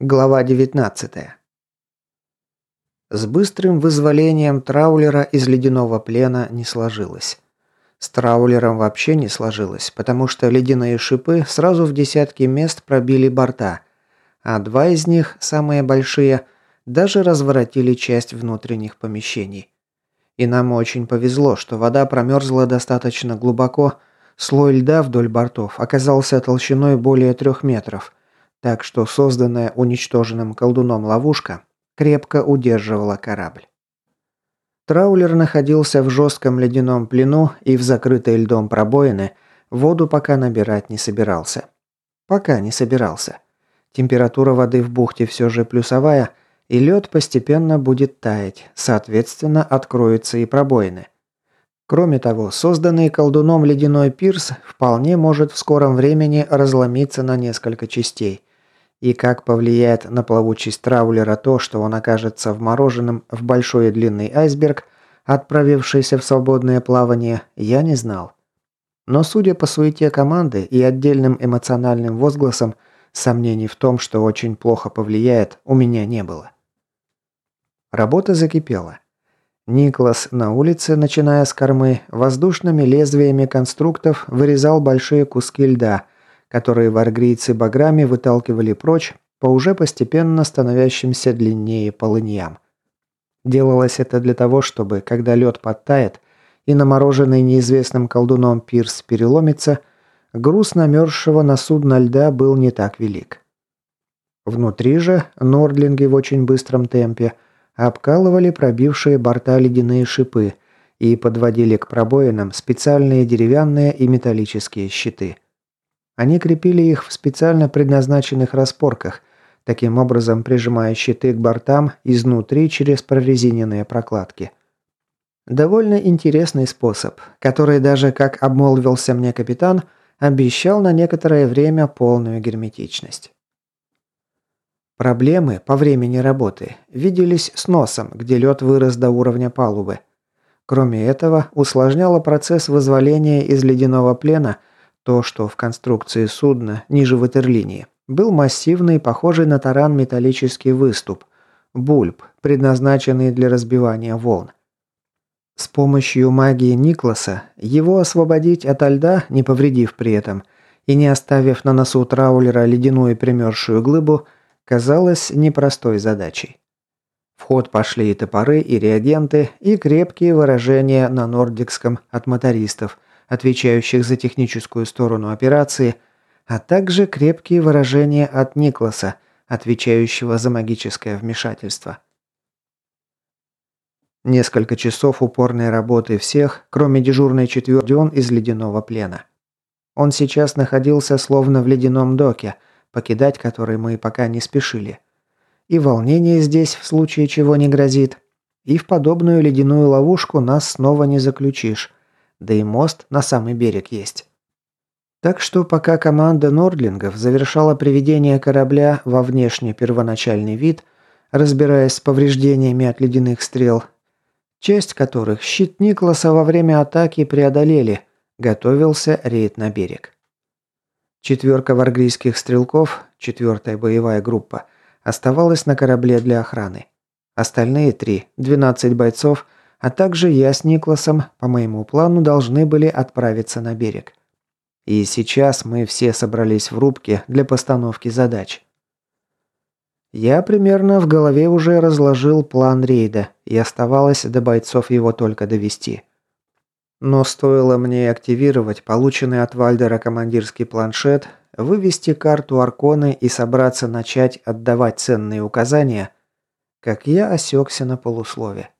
Глава 19. С быстрым вызволением траулера из ледяного плена не сложилось. С траулером вообще не сложилось, потому что ледяные шипы сразу в десятки мест пробили борта, а два из них, самые большие, даже разворотили часть внутренних помещений. И нам очень повезло, что вода промерзла достаточно глубоко, слой льда вдоль бортов оказался толщиной более трех метров – так что созданная уничтоженным колдуном ловушка крепко удерживала корабль. Траулер находился в жестком ледяном плену и в закрытой льдом пробоины воду пока набирать не собирался. Пока не собирался. Температура воды в бухте все же плюсовая, и лед постепенно будет таять, соответственно, откроются и пробоины. Кроме того, созданный колдуном ледяной пирс вполне может в скором времени разломиться на несколько частей, и как повлияет на плавучесть траулера то, что он окажется вмороженным в большой и длинный айсберг, отправившийся в свободное плавание, я не знал. Но судя по суете команды и отдельным эмоциональным возгласам, сомнений в том, что очень плохо повлияет, у меня не было. Работа закипела. Никлас на улице, начиная с кормы, воздушными лезвиями конструктов вырезал большие куски льда – которые варгрийцы баграми выталкивали прочь по уже постепенно становящимся длиннее полыньям. Делалось это для того, чтобы, когда лед подтает и намороженный неизвестным колдуном пирс переломится, груз намерзшего на судно льда был не так велик. Внутри же нордлинги в очень быстром темпе обкалывали пробившие борта ледяные шипы и подводили к пробоинам специальные деревянные и металлические щиты – они крепили их в специально предназначенных распорках, таким образом прижимая щиты к бортам изнутри через прорезиненные прокладки. Довольно интересный способ, который даже, как обмолвился мне капитан, обещал на некоторое время полную герметичность. Проблемы по времени работы виделись с носом, где лед вырос до уровня палубы. Кроме этого, усложняло процесс вызволения из ледяного плена – то, что в конструкции судна, ниже ватерлинии, был массивный, похожий на таран металлический выступ – бульб, предназначенный для разбивания волн. С помощью магии Никласа его освободить от льда, не повредив при этом, и не оставив на носу траулера ледяную примерзшую глыбу, казалось непростой задачей. В ход пошли и топоры, и реагенты, и крепкие выражения на нордикском от мотористов – отвечающих за техническую сторону операции, а также крепкие выражения от Никласа, отвечающего за магическое вмешательство. Несколько часов упорной работы всех, кроме дежурной четверти он из ледяного плена. Он сейчас находился словно в ледяном доке, покидать который мы пока не спешили. И волнение здесь в случае чего не грозит. И в подобную ледяную ловушку нас снова не заключишь, да и мост на самый берег есть. Так что пока команда Нордлингов завершала приведение корабля во внешне первоначальный вид, разбираясь с повреждениями от ледяных стрел, часть которых щит Никласа во время атаки преодолели, готовился рейд на берег. Четверка варгрийских стрелков, четвертая боевая группа, оставалась на корабле для охраны. Остальные три, 12 бойцов – а также я с Никласом, по моему плану, должны были отправиться на берег. И сейчас мы все собрались в рубке для постановки задач. Я примерно в голове уже разложил план рейда, и оставалось до бойцов его только довести. Но стоило мне активировать полученный от Вальдера командирский планшет, вывести карту Арконы и собраться начать отдавать ценные указания, как я осекся на полуслове.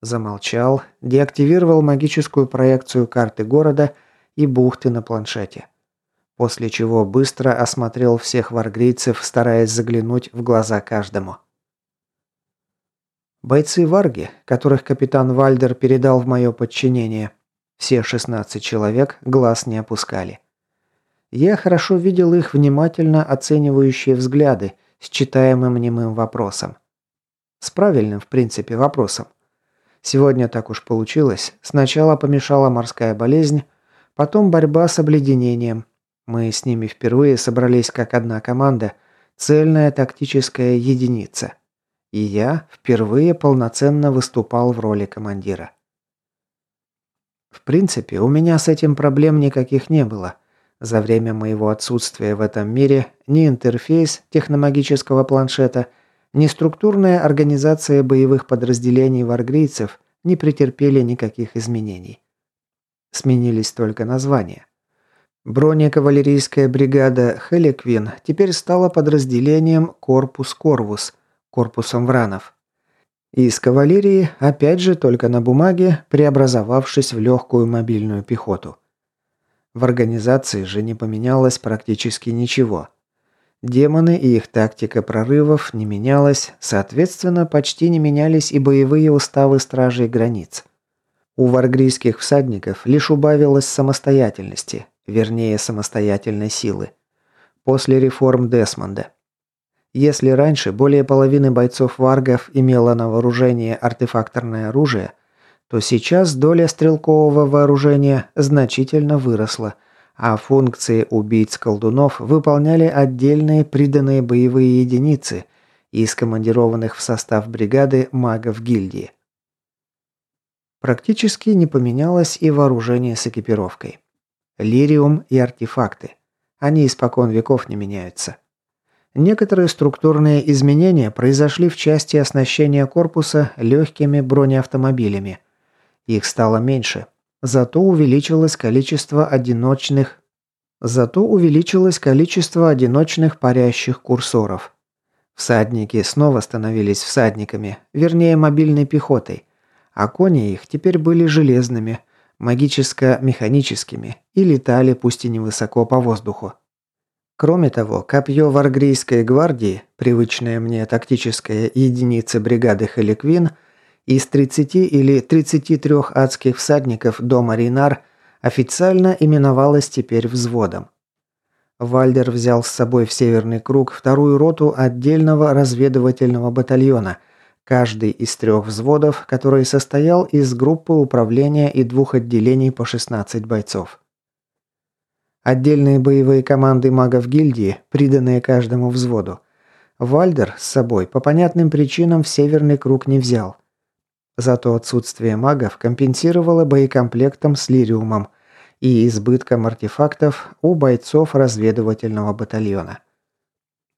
Замолчал, деактивировал магическую проекцию карты города и бухты на планшете. После чего быстро осмотрел всех варгрийцев, стараясь заглянуть в глаза каждому. Бойцы Варги, которых капитан Вальдер передал в мое подчинение, все 16 человек глаз не опускали. Я хорошо видел их внимательно оценивающие взгляды с читаемым немым вопросом. С правильным, в принципе, вопросом. Сегодня так уж получилось. Сначала помешала морская болезнь, потом борьба с обледенением. Мы с ними впервые собрались как одна команда, цельная тактическая единица. И я впервые полноценно выступал в роли командира. В принципе, у меня с этим проблем никаких не было. За время моего отсутствия в этом мире ни интерфейс техномагического планшета, ни структурная организация боевых подразделений варгрийцев не претерпели никаких изменений. Сменились только названия. Бронекавалерийская бригада Хеликвин теперь стала подразделением Корпус Корвус, корпусом вранов. Из кавалерии, опять же только на бумаге, преобразовавшись в легкую мобильную пехоту. В организации же не поменялось практически ничего. Демоны и их тактика прорывов не менялась, соответственно, почти не менялись и боевые уставы стражей границ. У варгрийских всадников лишь убавилось самостоятельности, вернее самостоятельной силы. После реформ Десмонда. Если раньше более половины бойцов варгов имело на вооружении артефакторное оружие, то сейчас доля стрелкового вооружения значительно выросла, а функции убийц-колдунов выполняли отдельные приданные боевые единицы из командированных в состав бригады магов гильдии. Практически не поменялось и вооружение с экипировкой. Лириум и артефакты. Они испокон веков не меняются. Некоторые структурные изменения произошли в части оснащения корпуса легкими бронеавтомобилями. Их стало меньше. Зато увеличилось количество одиночных Зато увеличилось количество одиночных парящих курсоров. Всадники снова становились всадниками, вернее мобильной пехотой, а кони их теперь были железными, магическо-механическими и летали пусть и невысоко по воздуху. Кроме того, копье Варгрийской гвардии, привычная мне тактическая единица бригады Хеликвин, из 30 или 33 адских всадников до Маринар официально именовалось теперь взводом. Вальдер взял с собой в Северный круг вторую роту отдельного разведывательного батальона, каждый из трех взводов, который состоял из группы управления и двух отделений по 16 бойцов. Отдельные боевые команды магов гильдии, приданные каждому взводу. Вальдер с собой по понятным причинам в Северный круг не взял. Зато отсутствие магов компенсировало боекомплектом с лириумом и избытком артефактов у бойцов разведывательного батальона.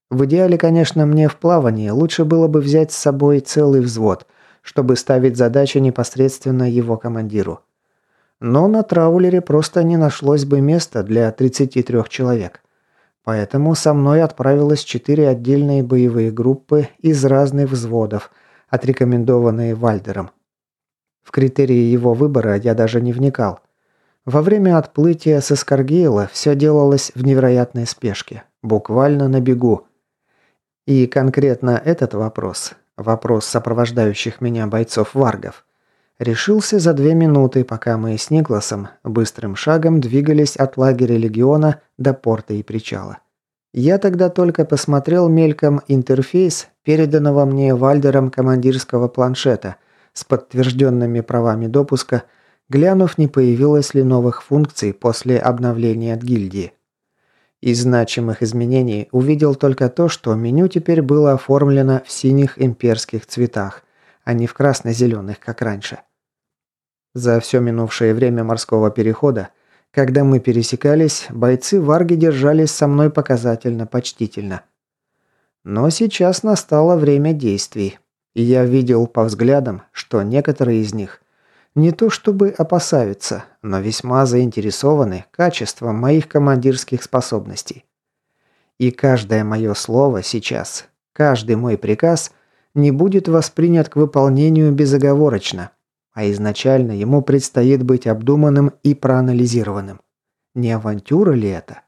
В идеале, конечно, мне в плавании лучше было бы взять с собой целый взвод, чтобы ставить задачи непосредственно его командиру. Но на траулере просто не нашлось бы места для 33 человек. Поэтому со мной отправилось четыре отдельные боевые группы из разных взводов, отрекомендованные Вальдером. В критерии его выбора я даже не вникал. Во время отплытия с Эскаргейла все делалось в невероятной спешке, буквально на бегу. И конкретно этот вопрос, вопрос сопровождающих меня бойцов-варгов – Решился за две минуты, пока мы с Никласом быстрым шагом двигались от лагеря легиона до порта и причала. Я тогда только посмотрел мельком интерфейс, переданного мне Вальдером командирского планшета с подтвержденными правами допуска, глянув, не появилось ли новых функций после обновления от гильдии. Из значимых изменений увидел только то, что меню теперь было оформлено в синих имперских цветах, а не в красно-зеленых, как раньше. За все минувшее время морского перехода, когда мы пересекались, бойцы Варги держались со мной показательно почтительно. Но сейчас настало время действий, и я видел по взглядам, что некоторые из них не то чтобы опасаются, но весьма заинтересованы качеством моих командирских способностей. И каждое мое слово сейчас, каждый мой приказ не будет воспринят к выполнению безоговорочно – а изначально ему предстоит быть обдуманным и проанализированным. Не авантюра ли это?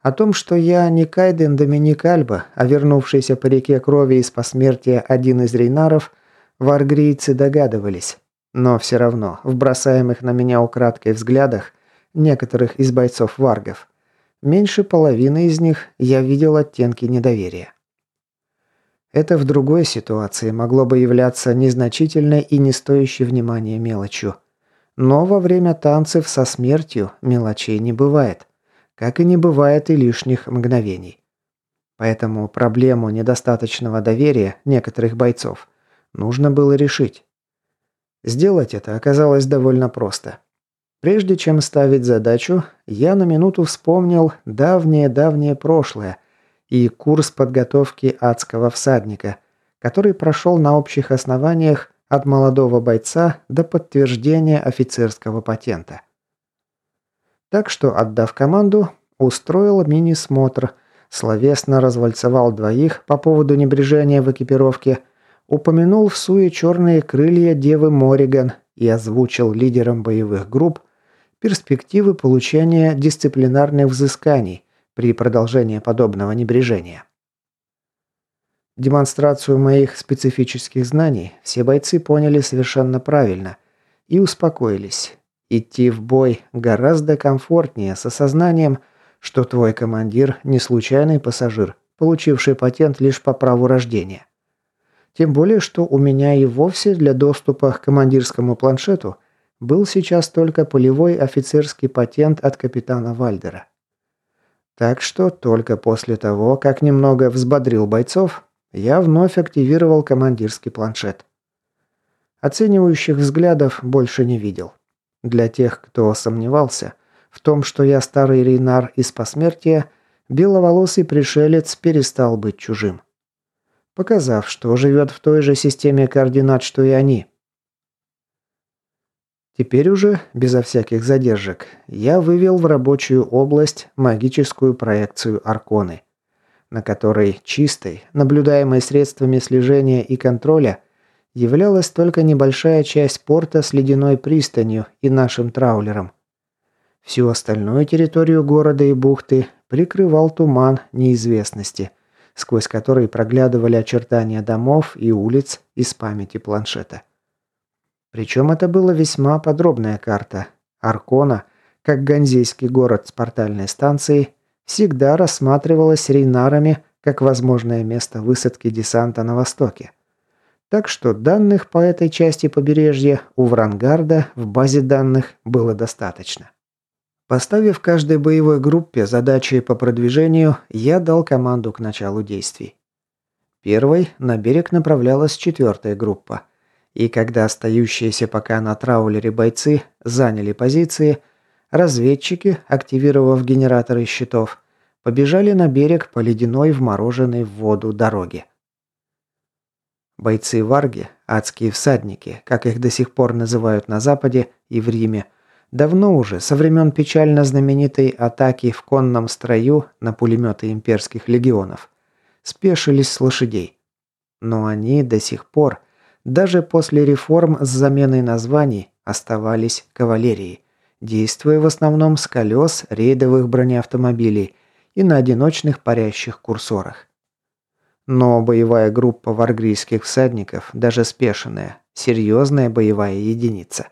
О том, что я не Кайден Доминик Альба, а вернувшийся по реке крови из посмертия один из рейнаров, варгрийцы догадывались. Но все равно, в бросаемых на меня украдкой взглядах некоторых из бойцов варгов, меньше половины из них я видел оттенки недоверия. Это в другой ситуации могло бы являться незначительной и не стоящей внимания мелочью. Но во время танцев со смертью мелочей не бывает. Как и не бывает и лишних мгновений. Поэтому проблему недостаточного доверия некоторых бойцов нужно было решить. Сделать это оказалось довольно просто. Прежде чем ставить задачу, я на минуту вспомнил давнее-давнее прошлое и курс подготовки адского всадника, который прошел на общих основаниях от молодого бойца до подтверждения офицерского патента. Так что, отдав команду, устроил мини-смотр, словесно развальцевал двоих по поводу небрежения в экипировке, упомянул в суе черные крылья Девы Мориган и озвучил лидерам боевых групп перспективы получения дисциплинарных взысканий при продолжении подобного небрежения. Демонстрацию моих специфических знаний все бойцы поняли совершенно правильно и успокоились. Идти в бой гораздо комфортнее с осознанием, что твой командир не случайный пассажир, получивший патент лишь по праву рождения. Тем более, что у меня и вовсе для доступа к командирскому планшету был сейчас только полевой офицерский патент от капитана Вальдера. Так что только после того, как немного взбодрил бойцов, я вновь активировал командирский планшет. Оценивающих взглядов больше не видел. Для тех, кто сомневался в том, что я старый Рейнар из посмертия, беловолосый пришелец перестал быть чужим. Показав, что живет в той же системе координат, что и они. Теперь уже, безо всяких задержек, я вывел в рабочую область магическую проекцию Арконы – на которой чистой, наблюдаемой средствами слежения и контроля, являлась только небольшая часть порта с ледяной пристанью и нашим траулером. Всю остальную территорию города и бухты прикрывал туман неизвестности, сквозь который проглядывали очертания домов и улиц из памяти планшета. Причем это была весьма подробная карта. Аркона, как ганзейский город с портальной станцией, всегда рассматривалась рейнарами как возможное место высадки десанта на востоке. Так что данных по этой части побережья у Врангарда в базе данных было достаточно. Поставив каждой боевой группе задачи по продвижению, я дал команду к началу действий. Первой на берег направлялась четвертая группа. И когда остающиеся пока на траулере бойцы заняли позиции – Разведчики, активировав генераторы щитов, побежали на берег по ледяной вмороженной в воду дороге. Бойцы Варги, адские всадники, как их до сих пор называют на Западе и в Риме, давно уже, со времен печально знаменитой атаки в конном строю на пулеметы имперских легионов, спешились с лошадей. Но они до сих пор, даже после реформ с заменой названий, оставались кавалерией действуя в основном с колес рейдовых бронеавтомобилей и на одиночных парящих курсорах. Но боевая группа варгрийских всадников, даже спешенная, серьезная боевая единица.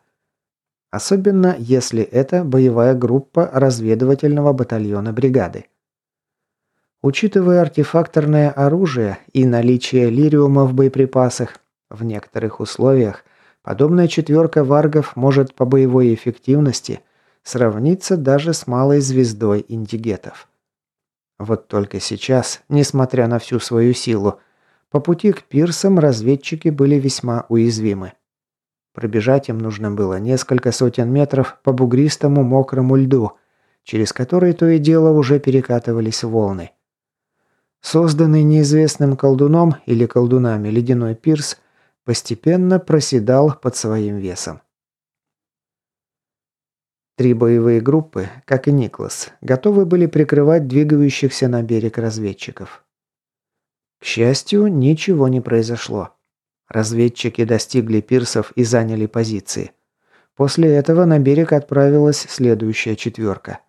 Особенно если это боевая группа разведывательного батальона бригады. Учитывая артефакторное оружие и наличие лириума в боеприпасах, в некоторых условиях Подобная четверка варгов может по боевой эффективности сравниться даже с малой звездой индигетов. Вот только сейчас, несмотря на всю свою силу, по пути к пирсам разведчики были весьма уязвимы. Пробежать им нужно было несколько сотен метров по бугристому мокрому льду, через который то и дело уже перекатывались волны. Созданный неизвестным колдуном или колдунами ледяной пирс – постепенно проседал под своим весом. Три боевые группы, как и Никлас, готовы были прикрывать двигающихся на берег разведчиков. К счастью, ничего не произошло. Разведчики достигли пирсов и заняли позиции. После этого на берег отправилась следующая четверка,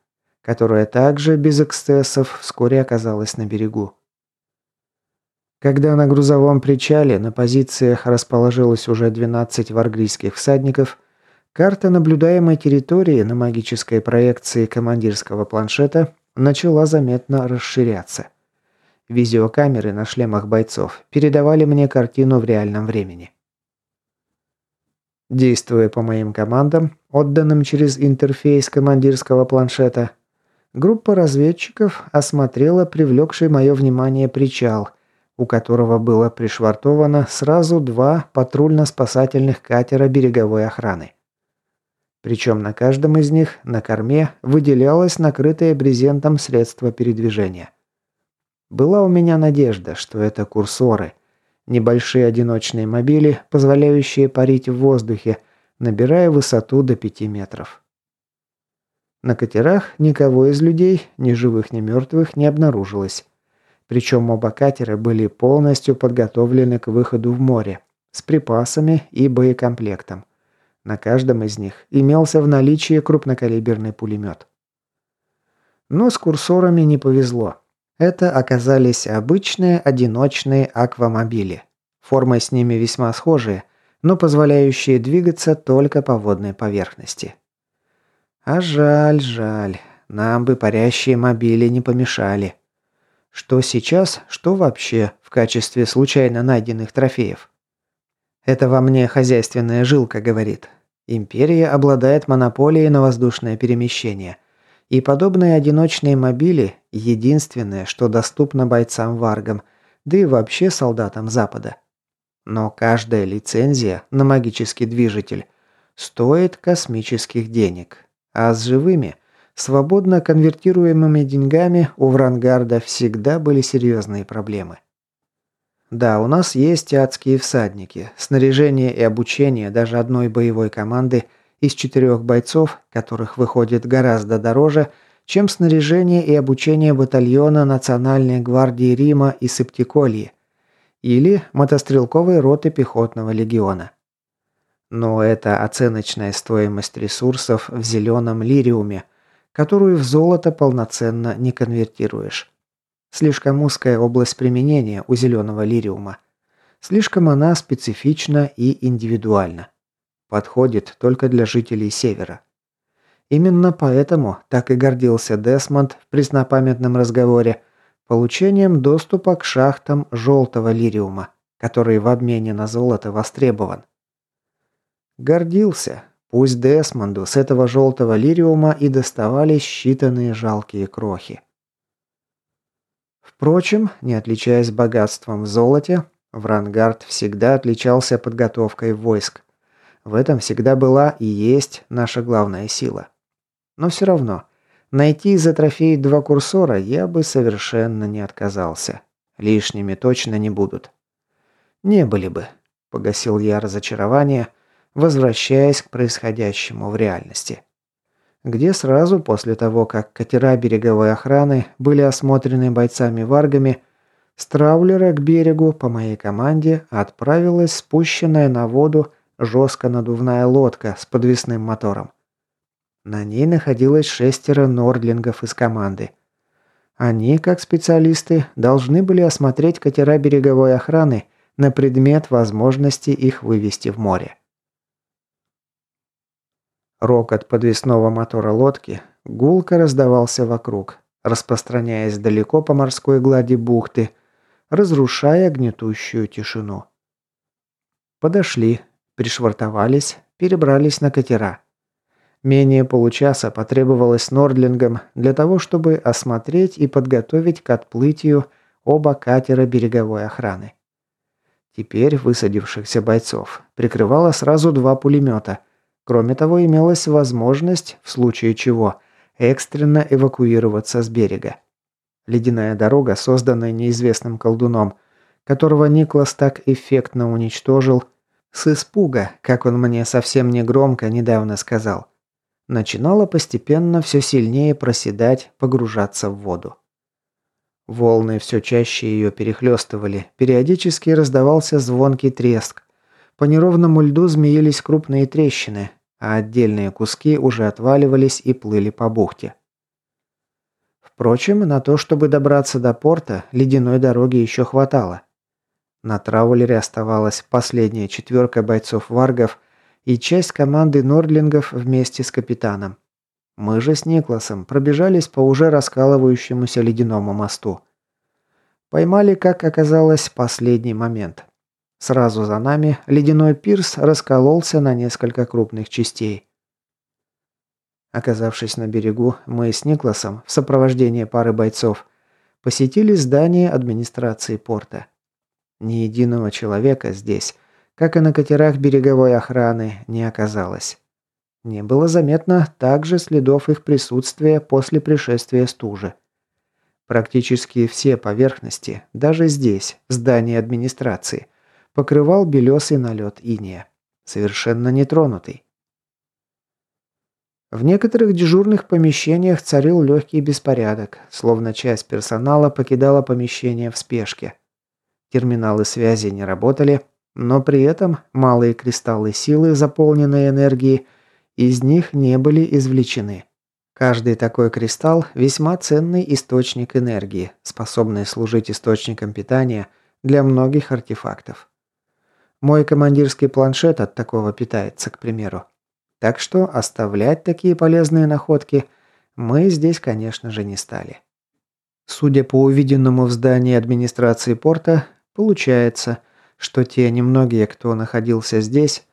которая также без эксцессов вскоре оказалась на берегу. Когда на грузовом причале на позициях расположилось уже 12 варгрийских всадников, карта наблюдаемой территории на магической проекции командирского планшета начала заметно расширяться. Видеокамеры на шлемах бойцов передавали мне картину в реальном времени. Действуя по моим командам, отданным через интерфейс командирского планшета, Группа разведчиков осмотрела привлекший мое внимание причал, у которого было пришвартовано сразу два патрульно-спасательных катера береговой охраны. Причем на каждом из них на корме выделялось накрытое брезентом средство передвижения. Была у меня надежда, что это курсоры, небольшие одиночные мобили, позволяющие парить в воздухе, набирая высоту до 5 метров. На катерах никого из людей, ни живых, ни мертвых, не обнаружилось. Причем оба катера были полностью подготовлены к выходу в море, с припасами и боекомплектом. На каждом из них имелся в наличии крупнокалиберный пулемет. Но с курсорами не повезло. Это оказались обычные одиночные аквамобили. Формой с ними весьма схожие, но позволяющие двигаться только по водной поверхности. А жаль, жаль. Нам бы парящие мобили не помешали. Что сейчас, что вообще в качестве случайно найденных трофеев. Это во мне хозяйственная жилка говорит. Империя обладает монополией на воздушное перемещение. И подобные одиночные мобили – единственное, что доступно бойцам-варгам, да и вообще солдатам Запада. Но каждая лицензия на магический движитель стоит космических денег. А с живыми, свободно конвертируемыми деньгами у Врангарда всегда были серьезные проблемы. Да, у нас есть адские всадники. Снаряжение и обучение даже одной боевой команды из четырех бойцов, которых выходит гораздо дороже, чем снаряжение и обучение батальона Национальной гвардии Рима и Септикольи или мотострелковой роты пехотного легиона. Но это оценочная стоимость ресурсов в зеленом лириуме, которую в золото полноценно не конвертируешь. Слишком узкая область применения у зеленого лириума. Слишком она специфична и индивидуальна. Подходит только для жителей Севера. Именно поэтому так и гордился Десмонд в преснопамятном разговоре получением доступа к шахтам желтого лириума, который в обмене на золото востребован. Гордился. Пусть Десмонду с этого желтого лириума и доставались считанные жалкие крохи. Впрочем, не отличаясь богатством в золоте, Врангард всегда отличался подготовкой войск. В этом всегда была и есть наша главная сила. Но все равно, найти за трофей два курсора я бы совершенно не отказался. Лишними точно не будут. Не были бы, погасил я разочарование, возвращаясь к происходящему в реальности где сразу после того, как катера береговой охраны были осмотрены бойцами-варгами, с траулера к берегу по моей команде отправилась спущенная на воду жестко надувная лодка с подвесным мотором. На ней находилось шестеро нордлингов из команды. Они, как специалисты, должны были осмотреть катера береговой охраны на предмет возможности их вывести в море. Рокот подвесного мотора лодки гулко раздавался вокруг, распространяясь далеко по морской глади бухты, разрушая гнетущую тишину. Подошли, пришвартовались, перебрались на катера. Менее получаса потребовалось Нордлингам для того, чтобы осмотреть и подготовить к отплытию оба катера береговой охраны. Теперь высадившихся бойцов прикрывало сразу два пулемета – Кроме того, имелась возможность, в случае чего, экстренно эвакуироваться с берега. Ледяная дорога, созданная неизвестным колдуном, которого Никлас так эффектно уничтожил, с испуга, как он мне совсем негромко недавно сказал, начинала постепенно все сильнее проседать, погружаться в воду. Волны все чаще ее перехлестывали, периодически раздавался звонкий треск, по неровному льду змеились крупные трещины, а отдельные куски уже отваливались и плыли по бухте. Впрочем, на то, чтобы добраться до порта, ледяной дороги еще хватало. На траулере оставалась последняя четверка бойцов-варгов и часть команды нордлингов вместе с капитаном. Мы же с Никласом пробежались по уже раскалывающемуся ледяному мосту. Поймали, как оказалось, последний момент. Сразу за нами ледяной пирс раскололся на несколько крупных частей. Оказавшись на берегу, мы с Никласом в сопровождении пары бойцов посетили здание администрации порта. Ни единого человека здесь, как и на катерах береговой охраны, не оказалось. Не было заметно также следов их присутствия после пришествия стужи. Практически все поверхности, даже здесь, в здании администрации, покрывал белесый налет иния, совершенно нетронутый. В некоторых дежурных помещениях царил легкий беспорядок, словно часть персонала покидала помещение в спешке. Терминалы связи не работали, но при этом малые кристаллы силы, заполненные энергией, из них не были извлечены. Каждый такой кристалл – весьма ценный источник энергии, способный служить источником питания для многих артефактов. Мой командирский планшет от такого питается, к примеру. Так что оставлять такие полезные находки мы здесь, конечно же, не стали. Судя по увиденному в здании администрации порта, получается, что те немногие, кто находился здесь,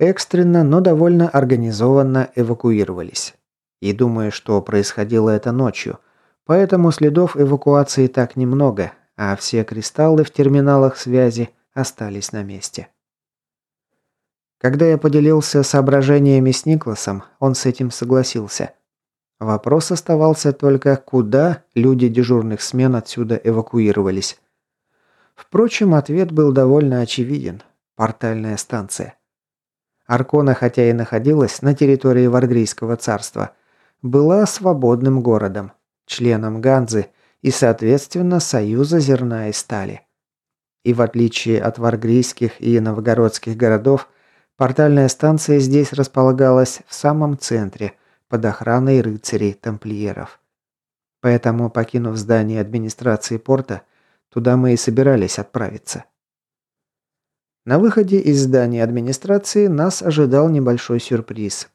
экстренно, но довольно организованно эвакуировались. И думаю, что происходило это ночью, поэтому следов эвакуации так немного, а все кристаллы в терминалах связи остались на месте. Когда я поделился соображениями с Никласом, он с этим согласился. Вопрос оставался только, куда люди дежурных смен отсюда эвакуировались. Впрочем, ответ был довольно очевиден. Портальная станция. Аркона, хотя и находилась на территории Варгрийского царства, была свободным городом, членом Ганзы и, соответственно, Союза зерна и стали. И в отличие от варгрийских и новгородских городов, Портальная станция здесь располагалась в самом центре, под охраной рыцарей-тамплиеров. Поэтому, покинув здание администрации порта, туда мы и собирались отправиться. На выходе из здания администрации нас ожидал небольшой сюрприз.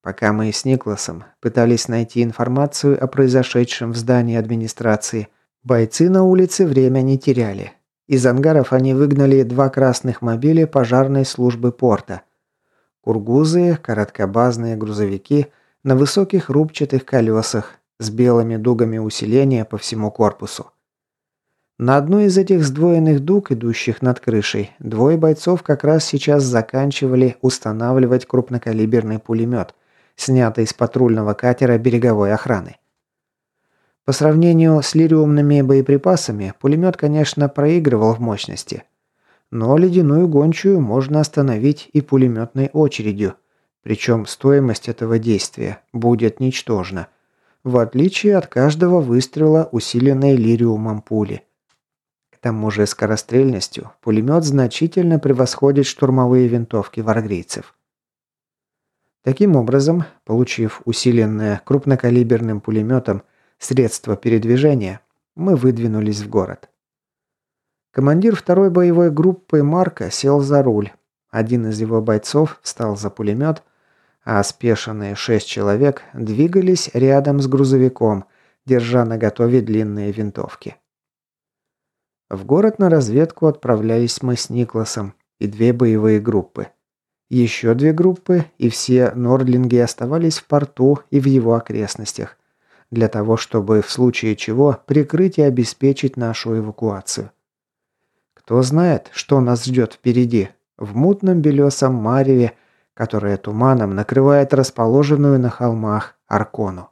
Пока мы с Никласом пытались найти информацию о произошедшем в здании администрации, бойцы на улице время не теряли. Из ангаров они выгнали два красных мобиля пожарной службы порта. Кургузы, короткобазные грузовики на высоких рубчатых колесах с белыми дугами усиления по всему корпусу. На одной из этих сдвоенных дуг, идущих над крышей, двое бойцов как раз сейчас заканчивали устанавливать крупнокалиберный пулемет, снятый из патрульного катера береговой охраны. По сравнению с лириумными боеприпасами, пулемет, конечно, проигрывал в мощности. Но ледяную гончую можно остановить и пулеметной очередью. Причем стоимость этого действия будет ничтожна. В отличие от каждого выстрела, усиленной лириумом пули. К тому же скорострельностью пулемет значительно превосходит штурмовые винтовки варгрийцев. Таким образом, получив усиленное крупнокалиберным пулеметом средства передвижения, мы выдвинулись в город. Командир второй боевой группы Марка сел за руль. Один из его бойцов встал за пулемет, а спешенные шесть человек двигались рядом с грузовиком, держа на готове длинные винтовки. В город на разведку отправлялись мы с Никласом и две боевые группы. Еще две группы и все нордлинги оставались в порту и в его окрестностях, для того, чтобы в случае чего прикрыть и обеспечить нашу эвакуацию. Кто знает, что нас ждет впереди, в мутном белесом мареве, которое туманом накрывает расположенную на холмах Аркону.